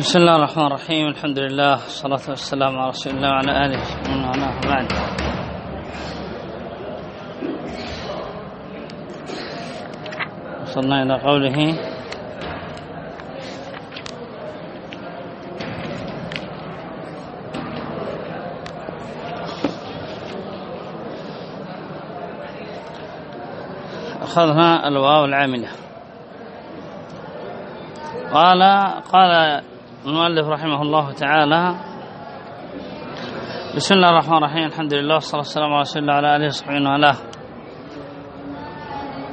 بسم الله الرحمن الرحيم. الحمد لله والصلاة والسلام على رسول الله وعلى آله ومن والاه. بعد. وصلنا إلى قوله. أخذنا الواو العاملة. قال قال المؤلف رحمه الله تعالى. بسم الله الرحمن الرحيم. الحمد لله والصلاة والسلام على رسول الله وعلى آله وصحبه وعلاه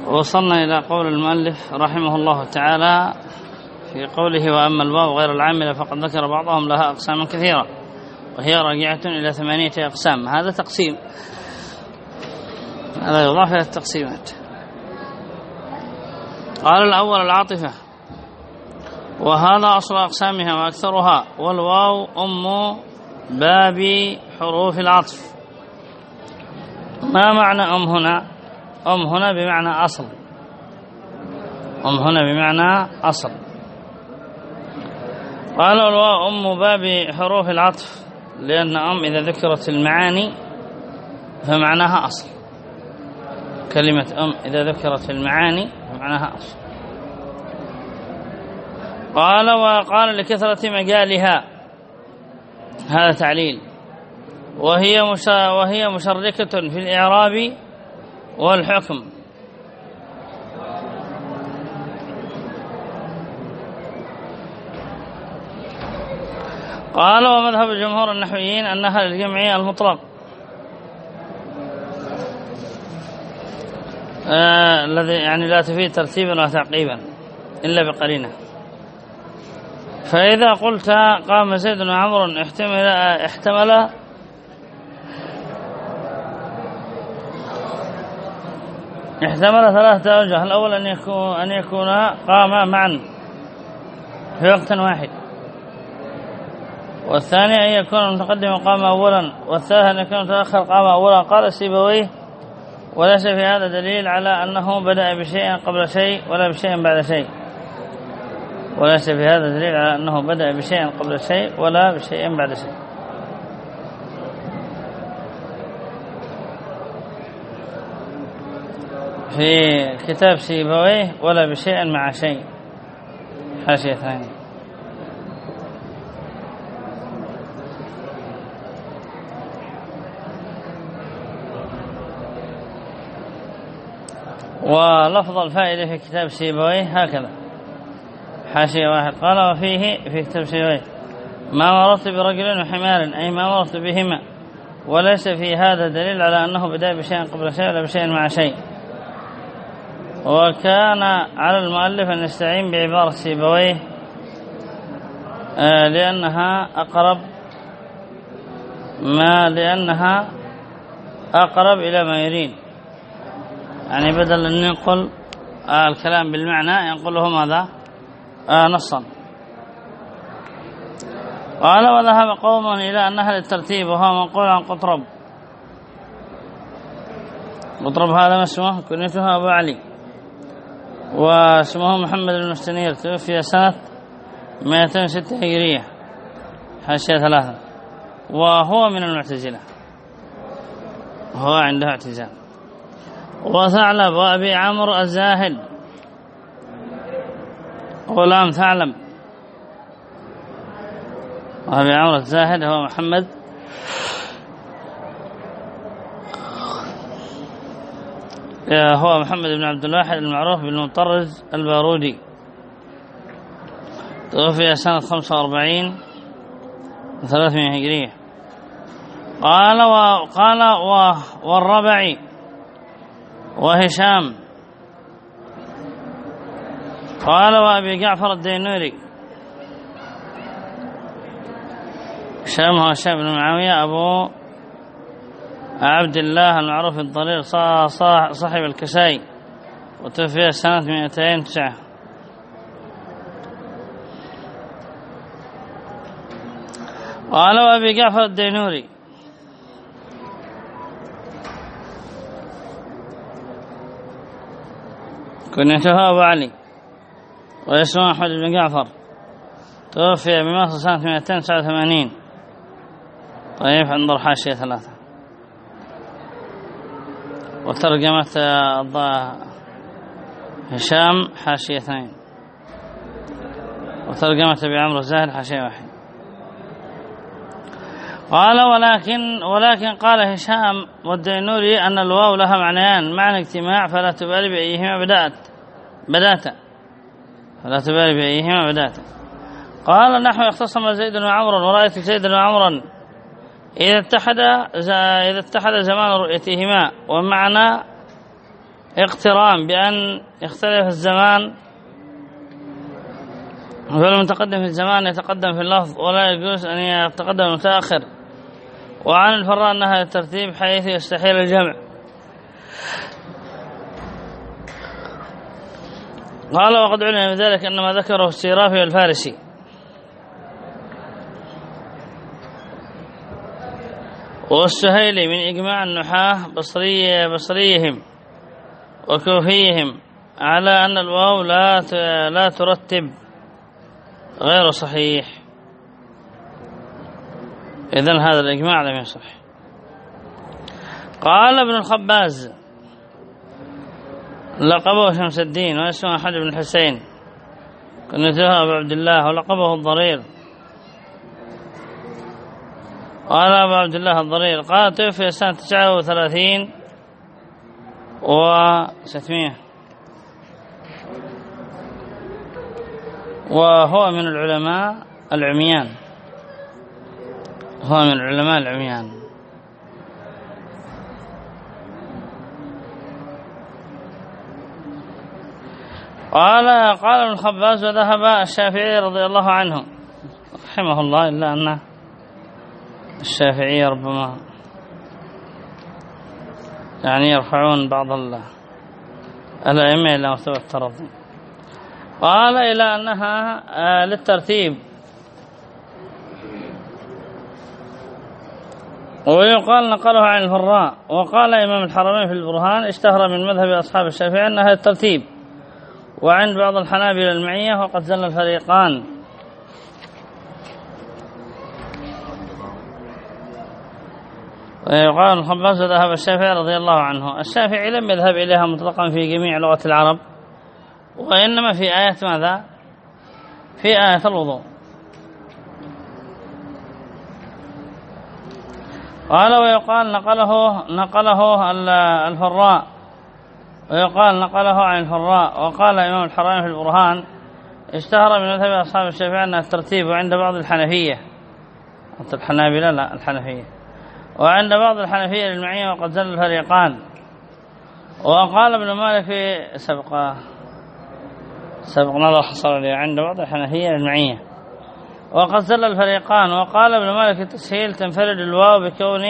وصلنا إلى قول المؤلف رحمه الله تعالى في قوله وأما الواو غير العاملة فقد ذكر بعضهم لها أقساما كثيرة وهي راجعة إلى ثمانية أقسام. هذا تقسيم. هذا يضاف إلى التقسيمات. قال الأول العاطفة. وهذا أصل أقسامها وأكثرها والواو أم باب حروف العطف. ما معنى أم هنا؟ أم هنا بمعنى أصل. أم هنا بمعنى أصل. قال الواو أم باب حروف العطف لأن أم إذا ذكرت المعاني فمعناها أصل. كلمة أم إذا ذكرت المعاني فمعناها أصل. قال وقال لكثرة مجالها. هذا تعليل. وهي وهي مشركة في الإعراب والحكم. قال ومذهب جمهور النحويين أنها للجمع المطلق. الذي آه يعني لا تفيد ترتيبا ولا تعقيبا إلا بقرينة. فإذا قلت قام زيد وعمر احتمل احتمل. احتمل ثلاثة أوجه. الأول أن يكون أن يكون قاما معا في وقت واحد. والثاني أن يكون المتقدم قام أولا. والثالث أن يكون المتأخر قام أولا. قال سيبويه وليس في هذا دليل على أنه بدأ بشيء قبل شيء ولا بشيء بعد شيء. وليس في هذا دليل على أنه بدأ بشيء قبل شيء ولا بشيء بعد شيء. في كتاب سيبويه ولا بشيء مع شيء. حاشية ثانية. ولفظ الفائدة في كتاب سيبويه هكذا. حاشية واحد. قال وفيه في سيبويه ما مررت برجل وحمار أي ما مررت بهما وليس في هذا دليل على أنه بدأ بشيء قبل شيء ولا بشيء مع شيء. وكان على المؤلف أن يستعين بعبارة سيبويه لأنها أقرب ما لأنها أقرب إلى ما يريد. يعني بدل أن ينقل الكلام بالمعنى ينقله ماذا؟ نصا. قال وذهب قوم إلى أنها للترتيب وهو منقول عن قطرب. قطرب هذا ما اسمه؟ كنيته أبو علي. واسمه محمد بن مستنير توفي سنة 206 هجرية حاشية ثلاثة. وهو من المعتزلة. هو عنده اعتزال. وثعلب وأبي عمرو الزاهد. غلام ثعلب. وأبي عمرو الزاهد هو محمد. هو محمد بن عبد الواحد المعروف بالمطرز البارودي. توفي سنة 45 300 هجرية. قال وقال والربعي وهشام قال وابي جعفر الدينوري. هشام هشام بن معاوية أبو عبد الله المعروف الضرير صاحب الكسائي وتوفي سنة 209 قال وابي جعفر الدينوري. كنيته أبو علي. واسمه أحمد بن جعفر. توفي بمصر سنة 289 طيب انظر حاشية ثلاثة. وترجمة هشام حاشية اثنين. وترجمة أبي عمرو الزاهد حاشية واحد. قال ولكن ولكن قال هشام والدينوري أن الواو لها معنيان. معنى اجتماع فلا تبالي بأيهما بدأت بدأت فلا تبالي بأيهما بدأت قال نحو اختصم زيد وعمرا ورأيت زيد وعمرا إذا اتحد إذا اتحد زمان رؤيتهما ومعنى اقتران بأن يختلف الزمان. فالمتقدم في الزمان يتقدم في اللفظ ولا يجوز أن يتقدم المتأخر وعن الفراء أنها الترتيب حيث يستحيل الجمع. قال وقد علم بذلك أن ما ذكره السيرافي والفارسي. والسهيلي من إجماع النحاة بصري بصريهم وكوفيهم على أن الواو لا لا ترتب غير صحيح. إذن هذا الإجماع لم يصح. قال ابن الخباز لقبه شمس الدين واسمه أحد بن الحسين كنته أبو عبد الله ولقبه الضرير. قال أبو عبد الله الضرير قال توفي سنة 39 و 600 وهو من العلماء العميان. هو من العلماء العميان. قال قال ابن خباز وذهب الشافعي رضي الله عنه. رحمه الله إلا أن الشافعية ربما يعني يرفعون بعض الأئمة إلى مستوى الترضي. قال إلى أنها للترتيب. ويقال نقله عن الفراء. وقال إمام الحرمين في البرهان اشتهر من مذهب أصحاب الشافعي أنها الترتيب وعند بعض الحنابلة المعية وقد زل الفريقان. ويقال الخباز ذهب الشافعي رضي الله عنه. الشافعي لم يذهب إليها مطلقا في جميع لغة العرب وإنما في آية ماذا؟ في آية الوضوء. قال ويقال نقله نقله الفراء. ويقال نقله عن الفراء وقال إمام الحرمين في البرهان اشتهر من مذهب أصحاب الشافعي أن الترتيب عند بعض الحنفية. الحنابلة لا الحنفية. وعند بعض الحنفية للمعية وقد زل الفريقان. وقال ابن مالك في سبق سبق نظر حصل لي عند بعض الحنفية للمعية وقد زل الفريقان. وقال ابن مالك التسهيل تنفرد الواو بكون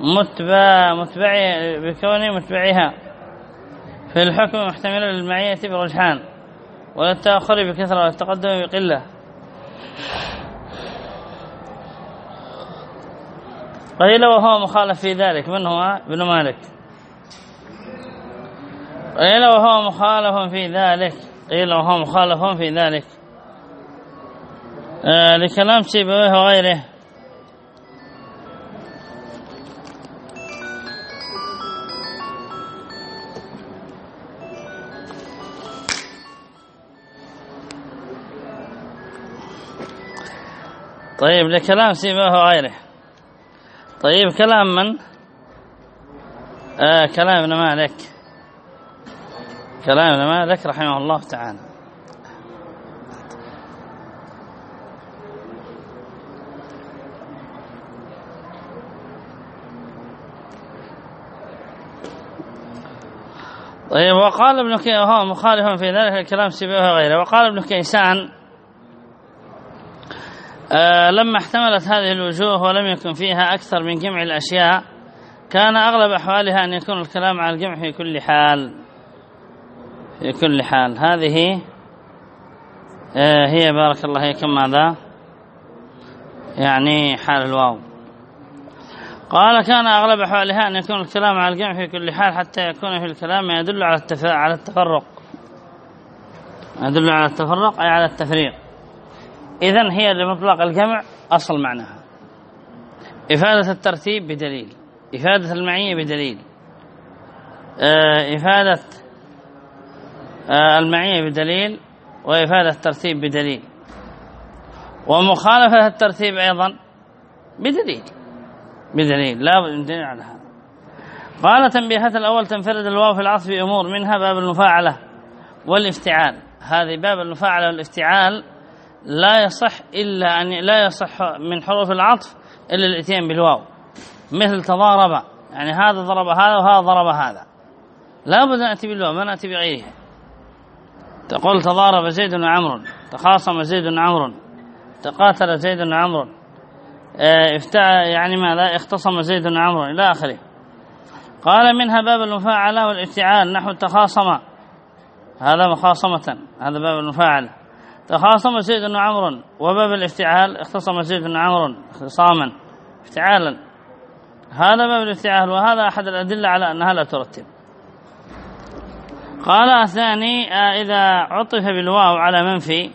متبع متبع متبعها. في الحكم محتملا للمعية برجحان وللتأخر بكثرة والتقدم بقلة. قيل وهو مخالف في ذلك من هو؟ ابن مالك. قيل وهو مخالف في ذلك قيل وهو مخالف في ذلك. آه لكلام سيبويه وغيره. طيب لكلام سيبويه وغيره طيب كلام من؟ آه كلام ابن مالك. كلام ابن مالك رحمه الله تعالى. طيب وقال ابن كيسان مخالف في ذلك الكلام سيبويه وغيره وقال ابن كيسان آه لما احتملت هذه الوجوه ولم يكن فيها أكثر من جمع الأشياء كان أغلب أحوالها أن يكون الكلام على الجمع في كل حال. في كل حال. هذه آه هي بارك الله هي كم ماذا؟ يعني حال الواو. قال كان أغلب أحوالها أن يكون الكلام على الجمع في كل حال حتى يكون في الكلام ما يدل على التفرق. يدل على التفرق أي على التفريق. إذن هي لمطلق الجمع أصل معناها. إفادة الترتيب بدليل. إفادة المعية بدليل. آه، إفادة آه، المعية بدليل وإفادة الترتيب بدليل. ومخالفة الترتيب أيضا بدليل. بدليل لا دليل على هذا. قال تنبيهات الأول تنفرد الواو في العطف بأمور منها باب المفاعلة والإفتعال. هذه باب المفاعلة والإفتعال لا يصح إلا أن لا يصح من حروف العطف إلا الاتيان بالواو. مثل تضارب. يعني هذا ضرب هذا وهذا ضرب هذا. لا بد نأتي بالواو ما نأتي بغيرها تقول تضارب زيد وعمر تخاصم زيد وعمر تقاتل زيد وعمر آه، افتع يعني ماذا؟ اختصم زيد وعمر إلى آخره. قال منها باب المفاعلة والإفتعال نحو التخاصم. هذا مخاصمة هذا باب المفاعلة تخاصم زيد وعمر وباب الافتعال اختصم زيد وعمر اختصاما افتعالا. هذا باب الافتعال وهذا أحد الأدلة على أنها لا ترتب. قال الثاني آه، إذا عطف بالواو على منفي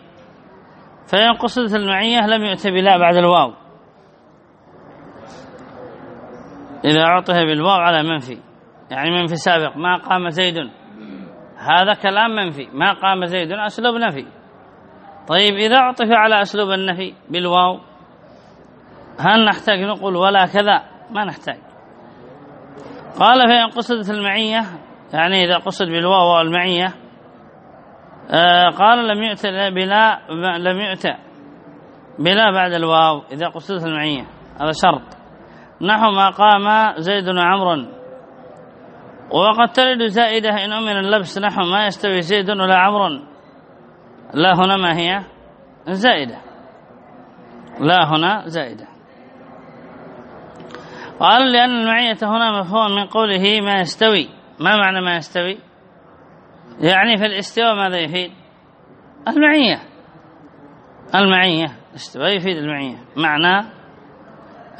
فإن قصدت المعية لم يؤت بلا بعد الواو. إذا عطف بالواو على منفي يعني منفي سابق ما قام زيد. هذا كلام منفي ما قام زيد أسلوب نفي. طيب إذا عطف على أسلوب النفي بالواو هل نحتاج نقول ولا كذا؟ ما نحتاج. قال فإن قصدت المعية يعني إذا قصد بالواو المعية آه قال لم يؤت بلا لم يؤت بلا بعد الواو إذا قصدت المعية. هذا شرط. نحو ما قام زيد وعمر وقد تلد زائدة إن أمن اللبس نحو ما يستوي زيد ولا عمر لا هنا ما هي؟ زائدة. لا هنا زائدة. قال لأن المعية هنا مفهوم من قوله ما يستوي. ما معنى ما يستوي؟ يعني في الاستواء ماذا يفيد؟ المعية. المعية. الاستواء يفيد المعية. معنى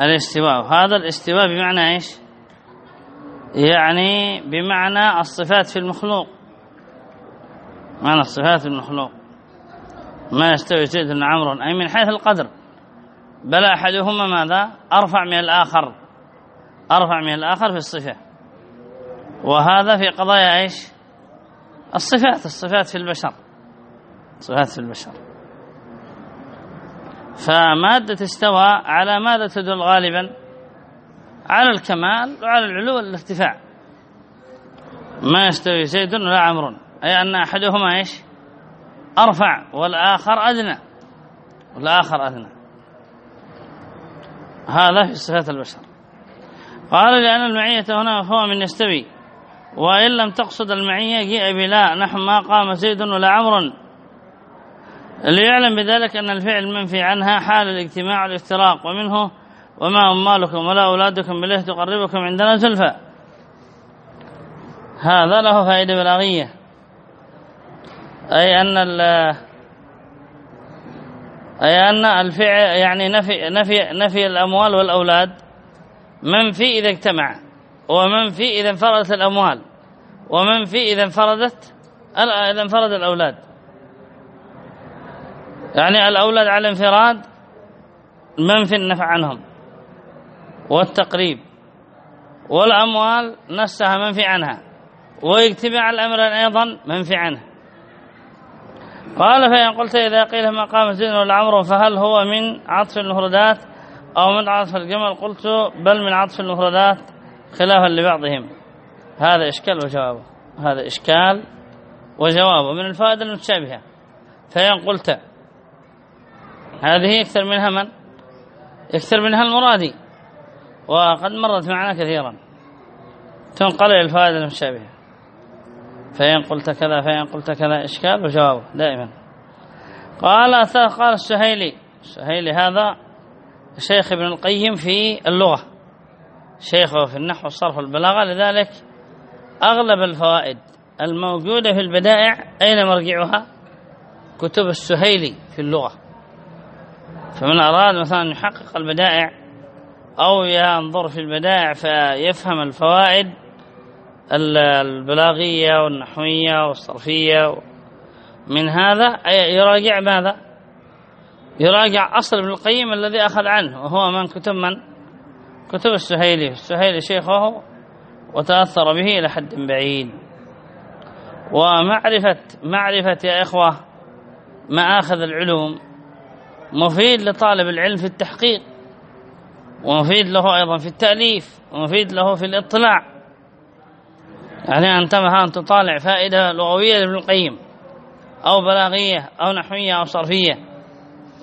الاستواء. هذا الاستواء بمعنى إيش؟ يعني بمعنى الصفات في المخلوق. معنى الصفات في المخلوق. ما يستوي زيد بن عمرو. أي من حيث القدر. بل أحدهما ماذا؟ أرفع من الآخر. أرفع من الآخر في الصفة. وهذا في قضايا إيش؟ الصفات الصفات في البشر. صفات في البشر. فمادة استوى على ماذا تدل غالبا؟ على الكمال وعلى العلو والارتفاع. ما يستوي زيد ولا عمر أي أن أحدهما إيش؟ أرفع والآخر أدنى والآخر أدنى. هذا في صفات البشر. قال لأن المعية هنا مفهوم من يستوي وإن لم تقصد المعية جاء بلا نحو ما قام زيد ولا عمر ليعلم بذلك أن الفعل منفي عنها حال الاجتماع والافتراق ومنه وما أمالكم ولا أولادكم بله تقربكم عندنا زلفى هذا له فائدة بلاغية. أي أن أي أن الفعل يعني نفي نفي نفي الأموال والأولاد منفي إذا اجتمع ومنفي إذا انفردت الأموال ومنفي إذا انفردت إذا انفرد الأولاد. يعني الأولاد على انفراد منفي النفع عنهم والتقريب والأموال نفسها منفي عنها ويجتمع الأمر أيضا منفي عنه قال فإن قلت إذا قيل ما قام زين والعمر فهل هو من عطف المفردات أو من عطف الجمل؟ قلت بل من عطف المفردات خلافا لبعضهم. هذا إشكال وجوابه. هذا إشكال وجوابه. من الفائدة المتشابهة. فإن قلت هذه يكثر منها من؟ يكثر منها المرادي. وقد مرت معنا كثيرا. تنقل الفائدة المتشابهة. فإن قلت كذا فإن قلت كذا إشكال؟ وجوابه دائما. قال قال السهيلي. السهيلي هذا شيخ ابن القيم في اللغة. شيخه في النحو والصرف والبلاغة لذلك أغلب الفوائد الموجودة في البدائع أين مرجعها؟ كتب السهيلي في اللغة. فمن أراد مثلا يحقق البدائع أو ينظر في البدائع فيفهم الفوائد البلاغية والنحوية والصرفية من هذا يراجع ماذا؟ يراجع أصل ابن القيم الذي أخذ عنه وهو من كتب من؟ كتب السهيلي. السهيلي شيخه وتأثر به إلى حد بعيد. ومعرفة معرفة يا إخوة مآخذ العلوم مفيد لطالب العلم في التحقيق ومفيد له أيضا في التأليف ومفيد له في الإطلاع. يعني أنت مثلا تطالع فائدة لغوية لابن القيم أو بلاغية أو نحوية أو صرفية.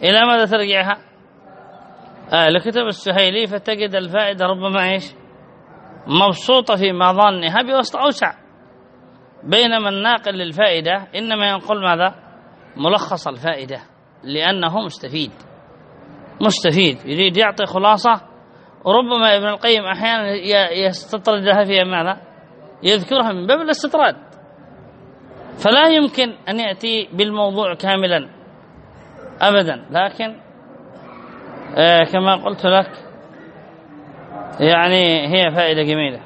إلى ماذا ترجعها؟ آه لكتب السهيلي فتجد الفائدة ربما إيش؟ مبسوطة في مظانها بوسط أوسع. بينما الناقل للفائدة إنما ينقل ماذا؟ ملخص الفائدة لأنه مستفيد. مستفيد. يريد يعطي خلاصة وربما ابن القيم أحيانا يستطردها فيها ماذا؟ يذكرها من باب الاستطراد. فلا يمكن أن يأتي بالموضوع كاملا أبدا. لكن آه كما قلت لك يعني هي فائدة جميلة.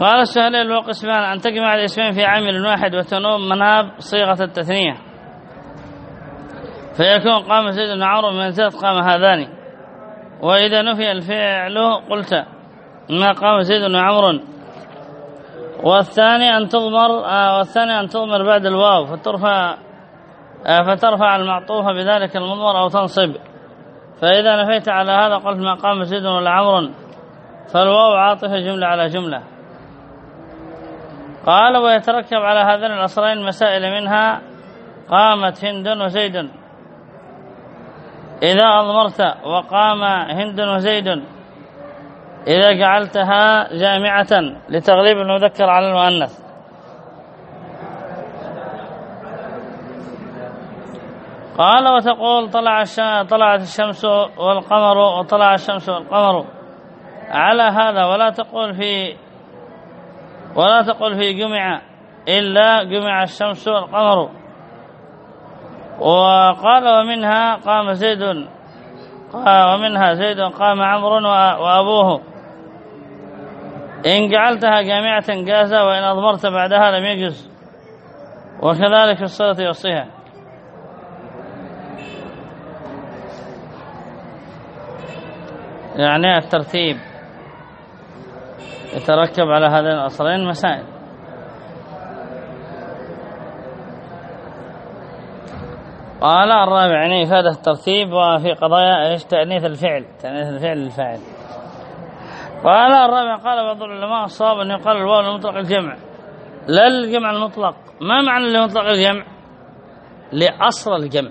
قال السهل له قسمان أن تجمع الاسمين في عامل واحد وتنوب مناب صيغة التثنية. فيكون قام زيد بن عمرو من زيد قام هذان. وإذا نفي الفعل قلت ما قام زيد بن عمرو والثاني أن تضمر آه والثاني أن تضمر بعد الواو فترفع آه فترفع المعطوف بذلك المضمر أو تنصب. فإذا نفيت على هذا قلت ما قام زيد ولا عمر فالواو عاطفة جملة على جملة. قال ويتركب على هذين الأصلين مسائل منها قامت هند وزيد. إذا أضمرت وقام هند وزيد. إذا جعلتها جامعة لتغليب المذكر على المؤنث. قال وتقول طلع طلعت الشمس والقمر وطلع الشمس والقمر على هذا ولا تقول في ولا تقول في جمع إلا جمع الشمس والقمر. وقال ومنها قام زيد ومنها زيد قام عمرو وأبوه. إن جعلتها جامعة جازة وإن أضمرت بعدها لم يجز. وكذلك الصلاة يوصيها يعني الترتيب. يتركب على هذين الأصلين مسائل. قال الرابع يعني إفادة الترتيب وفي قضايا إيش؟ تأنيث الفعل. تأنيث الفعل للفاعل. قال الرابع قال بعض العلماء الصواب أن يقال الواو المطلق الجمع. لا الجمع المطلق. ما معنى لمطلق الجمع؟ لأصل الجمع.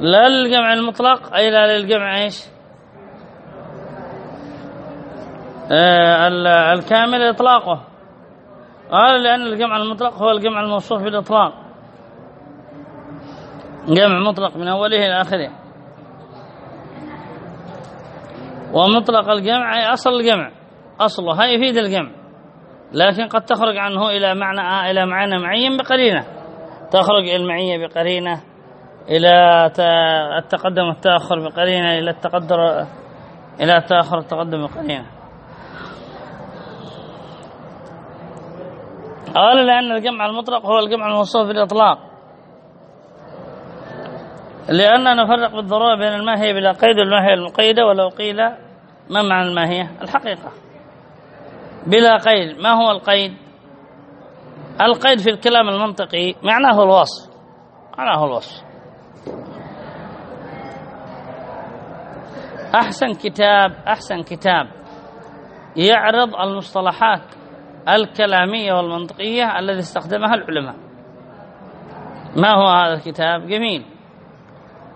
لا للجمع المطلق أي لا للجمع إيش؟ آه الكامل إطلاقه. قال لأن الجمع المطلق هو الجمع الموصوف بالإطلاق. جمع مطلق من أوله إلى آخره. ومطلق الجمع أي أصل الجمع. أصلها يفيد الجمع. لكن قد تخرج عنه إلى معنى إلى معنى معين بقرينة. تخرج المعية بقرينة إلى التقدم والتأخر بقرينة إلى التقدر إلى التأخر التقدم بقرينة. قال لأن الجمع المطلق هو الجمع الموصوف بالإطلاق. لأننا نفرق بالضرورة بين الماهية بلا قيد والماهية المقيدة ولو قيل ما معنى الماهية الحقيقة. بلا قيد ما هو القيد؟ القيد في الكلام المنطقي معناه الوصف معناه الوصف. أحسن كتاب أحسن كتاب يعرض المصطلحات الكلامية والمنطقية الذي استخدمها العلماء. ما هو هذا الكتاب؟ جميل.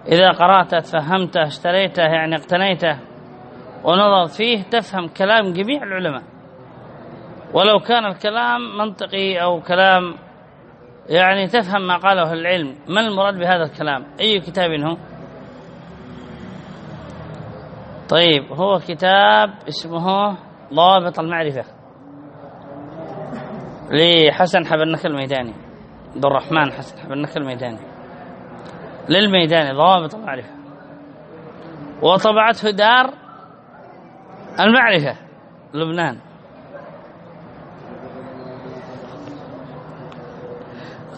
إذا قرأته تفهمته اشتريته يعني اقتنيته ونظرت فيه تفهم كلام جميع العلماء. ولو كان الكلام منطقي أو كلام يعني تفهم ما قاله العلم. ما المراد بهذا الكلام؟ أي كتاب هو؟ طيب هو كتاب اسمه ضابط المعرفة. لحسن حبنك الميداني. عبد الرحمن حسن حبنك الميداني. للميداني ضوابط المعرفة وطبعته دار المعرفة لبنان.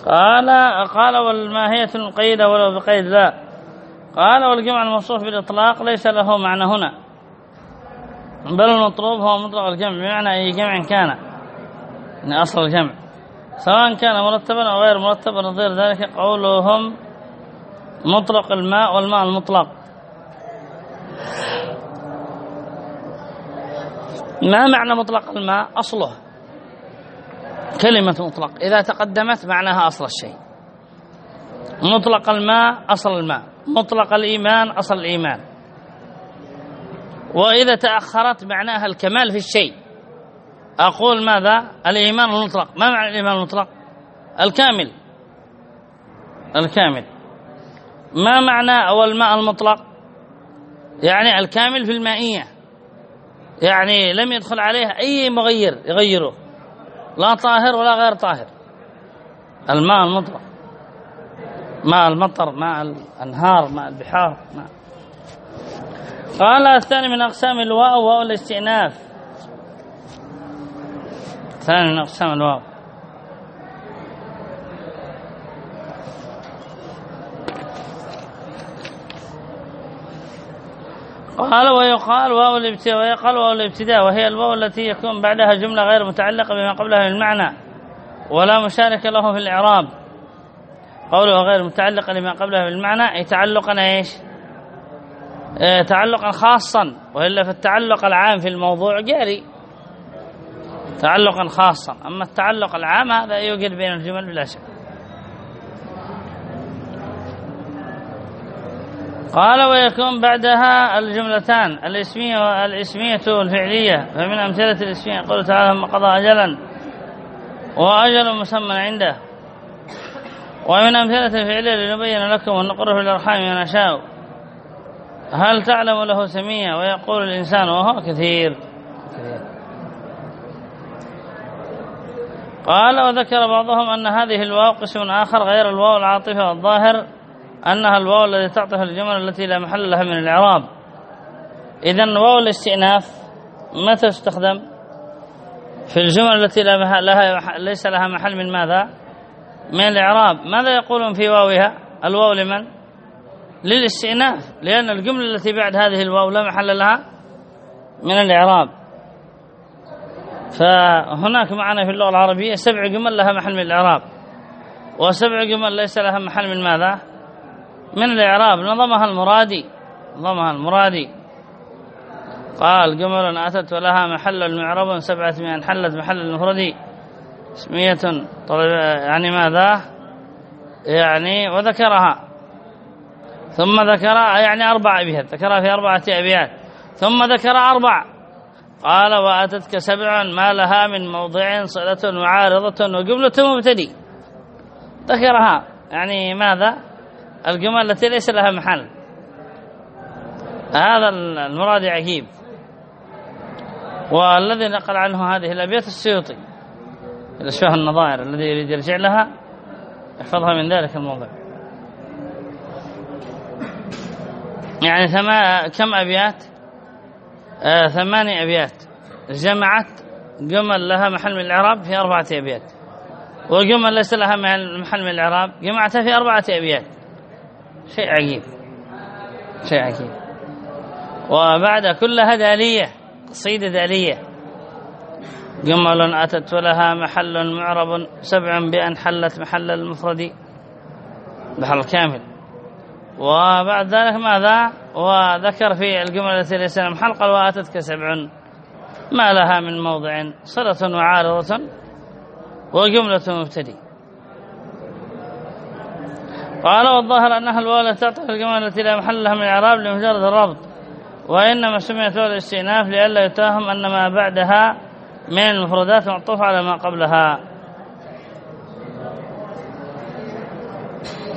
قال قال والماهية المقيدة ولو بقيد لا قال والجمع الموصوف بالإطلاق ليس له معنى هنا. بل المطلوب هو مطلق الجمع بمعنى أي جمع كان من أصل الجمع. سواء كان مرتبا أو غير مرتب نظير ذلك قولهم مطلق الماء والماء المطلق. ما معنى مطلق الماء؟ أصله. كلمة مطلق. إذا تقدمت معناها أصل الشيء. مطلق الماء أصل الماء. مطلق الإيمان أصل الإيمان. وإذا تأخرت معناها الكمال في الشيء. أقول ماذا؟ الإيمان المطلق. ما معنى الإيمان المطلق؟ الكامل. الكامل. ما معنى أول الماء المطلق؟ يعني الكامل في المائية. يعني لم يدخل عليه أي مغير يغيره. لا طاهر ولا غير طاهر. الماء المطلق. ماء المطر ماء الأنهار ماء البحار ماء. قال الثاني من أقسام الواو واو الاستئناف. ثاني من أقسام الواو. قال ويقال واو الابتداء ويقال واو الابتداء وهي الواو التي يكون بعدها جملة غير متعلقة بما قبلها من المعنى ولا مشارك له في الإعراب. قوله غير متعلقة لما قبلها في المعنى تعلقا إيش؟ آه تعلقا خاصا وإلا فالتعلق العام في الموضوع جاري. تعلقا خاصا أما التعلق العام هذا يوجد بين الجمل بلا شك. قال ويكون بعدها الجملتان الاسمية والاسمية والفعلية فمن أمثلة الاسمية قول تعالى ثم قضى أجلا وأجل مسمى عنده. ومن أمثلة الفعلية لنبين لكم ونقر في الأرحام ما نشاء. هل تعلم له سمية ويقول الإنسان وهو كثير. قال وذكر بعضهم أن هذه الواو قسم آخر غير الواو العاطفة والظاهر. أنها الواو الذي تعطف الجمل التي لا محل لها من الإعراب. إذن واو الاستئناف متى تستخدم؟ في الجمل التي لا لها ليس لها محل من ماذا؟ من الإعراب. ماذا يقولون في واوها؟ الواو لمن؟ للاستئناف لأن الجملة التي بعد هذه الواو لا محل لها من الإعراب. فهناك معنا في اللغة العربية سبع جمل لها محل من الإعراب. وسبع جمل ليس لها محل من ماذا؟ من الإعراب؟ نظمها المرادي. نظمها المرادي. قال جمل أتت ولها محل معرب سبعة من حلت محل المفرد اسمية طلب يعني ماذا؟ يعني وذكرها. ثم ذكر يعني أربع أبيات. ذكرها في أربعة أبيات. ثم ذكر أربع. قال وأتتك سبع ما لها من موضع صلة معارضة وجملة مبتدي ذكرها. يعني ماذا؟ الجمل التي ليس لها محل. هذا المراد عجيب. والذي نقل عنه هذه الأبيات السيوطي الأشباه النظائر الذي يريد يرجع لها يحفظها من ذلك الموضع. يعني ثما كم أبيات؟ آه ثماني أبيات. جمعت جمل لها محل من الإعراب في أربعة أبيات. وجمل ليس لها محل من الإعراب جمعتها في أربعة أبيات. شيء عجيب. شيء عجيب. وبعد كلها دالية قصيدة دالية جمل أتت ولها محل معرب سبع بأن حلت محل المفرد. بحر الكامل. وبعد ذلك ماذا؟ وذكر في الجمل التي ليس لها محل قال وأتتك سبع. ما لها من موضع صلة وعارضة وجملة مبتدئ. قال والظاهر أنها الواو التي تعطي الجمل التي لا محل لها من الإعراب لمجرد الربط وإنما سميت الاستئناف لئلا يتهم أن ما بعدها من المفردات معطوف على ما قبلها.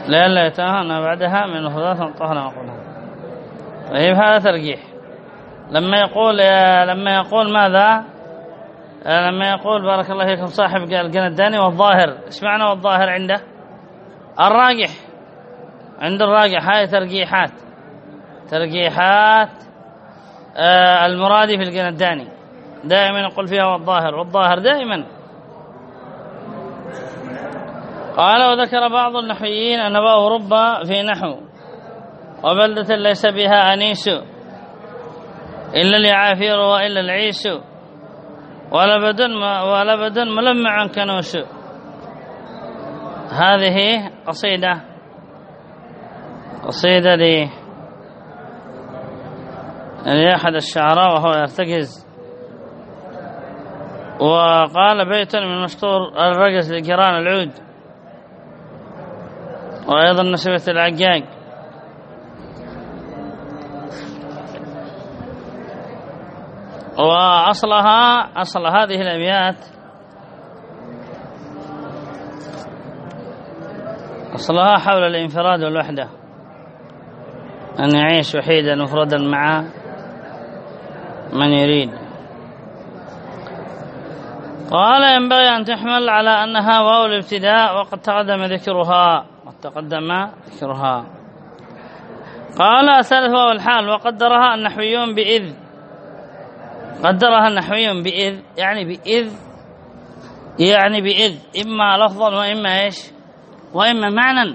لئلا يتهم أن ما بعدها من المفردات معطوف على ما قبلها. طيب هذا ترجيح. لما يقول لما يقول ماذا؟ لما يقول بارك الله فيكم صاحب القنداني والظاهر إيش معنى والظاهر عنده؟ الراجح. عند الراجح هاي ترجيحات. ترجيحات آه المرادي في القنداني دائما يقول فيها والظاهر والظاهر دائما. قال وذكر بعض النحويين أن رب في نحو وبلدة ليس بها أنيس إلا اليعافير وإلا العيس ولبد ولبد ملمع كنوس هذه قصيدة قصيدة لأحد الشعراء وهو يرتكز. وقال بيتا من مشطور الرقص لكران العود. وأيضا نسبة العقاق وأصلها أصل هذه الأبيات أصلها حول الانفراد والوحدة. أن يعيش وحيدا مفردا مع من يريد. قال ينبغي أن تحمل على أنها واو الابتداء وقد تقدم ذكرها وقد تقدم ذكرها. قال الثالث واو الحال وقدرها النحويون بإذ. قدرها النحويون بإذ يعني بإذ يعني بإذ إما لفظا وإما إيش وإما معنى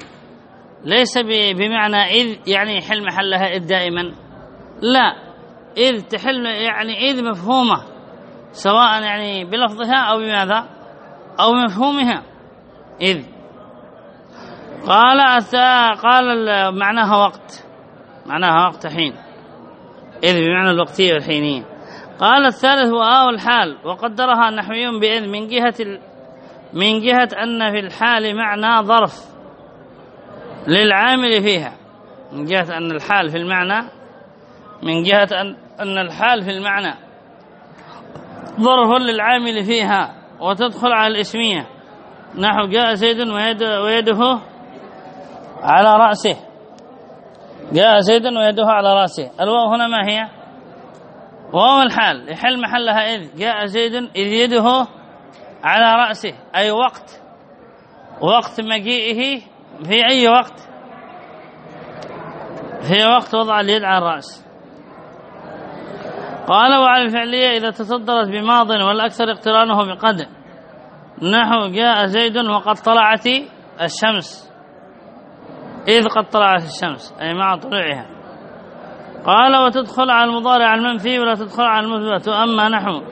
ليس بمعنى إذ يعني يحل محلها إذ دائما. لا إذ تحل يعني إذ مفهومة سواء يعني بلفظها أو بماذا؟ أو مفهومها. إذ. قال قال معناها وقت. معناها وقت حين. إذ بمعنى الوقتية والحينية. قال الثالث هو آه الحال وقدرها النحويون بإذ من جهة. من جهة أن في الحال معنى ظرف. للعامل فيها. من جهة أن الحال في المعنى من جهة أن, الحال في المعنى. ظرف للعامل فيها وتدخل على الإسمية. نحو جاء زيد ويده على رأسه. جاء زيد ويده على رأسه. الواو هنا ما هي؟ واو الحال. يحل محلها إذ. جاء زيد إذ يده على رأسه. أي وقت. وقت مجيئه في أي وقت؟ في وقت وضع اليد على الرأس. قال وعلى الفعلية إذا تصدرت بماض والأكثر اقترانه بقد نحو جاء زيد وقد طلعت الشمس. إذ قد طلعت الشمس أي مع طلوعها. قال وتدخل على المضارع المنفي ولا تدخل على المثبت. أما نحو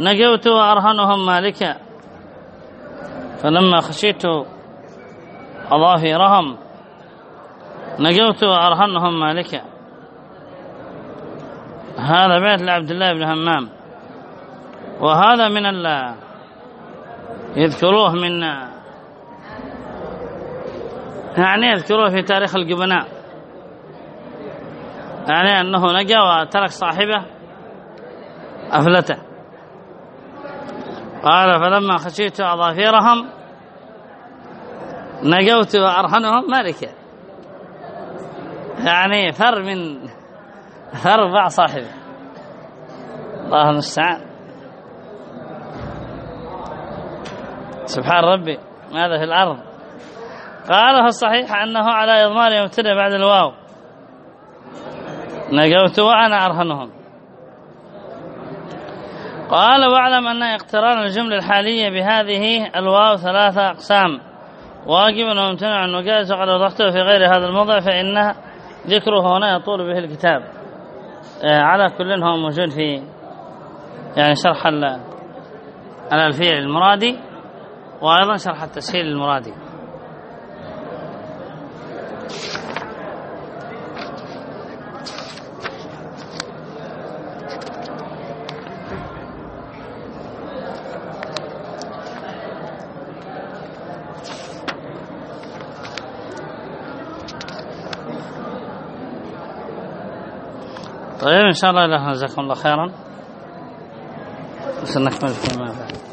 نجوت وأرهنهم مالكا. فلما خشيت أظافيرهم نجوت وأرهنهم مالكا هذا بيت لعبد الله بن همام. وهذا من ال يذكروه من يعني يذكروه في تاريخ الجبناء يعني أنه نجا وترك صاحبه أفلته. قال فلما خشيت أظافيرهم نجوت وأرهنهم مالكا يعني فر من فر باع صاحبه. الله المستعان. سبحان ربي ماذا في الأرض. قال في الصحيح أنه على إضمار مبتدأ بعد الواو. نجوت وأنا أرهنهم قال واعلم أن اقتران الجملة الحالية بهذه الواو ثلاثة أقسام. واجب وممتنع وجائز وقد وضحته في غير هذا الموضع فإن ذكره هنا يطول به الكتاب. على كل هو موجود في يعني شرح الألفية المرادي وأيضا شرح التسهيل المرادي. طيب إن شاء الله جزاكم الله خيرا. بس نكمل فيما بعد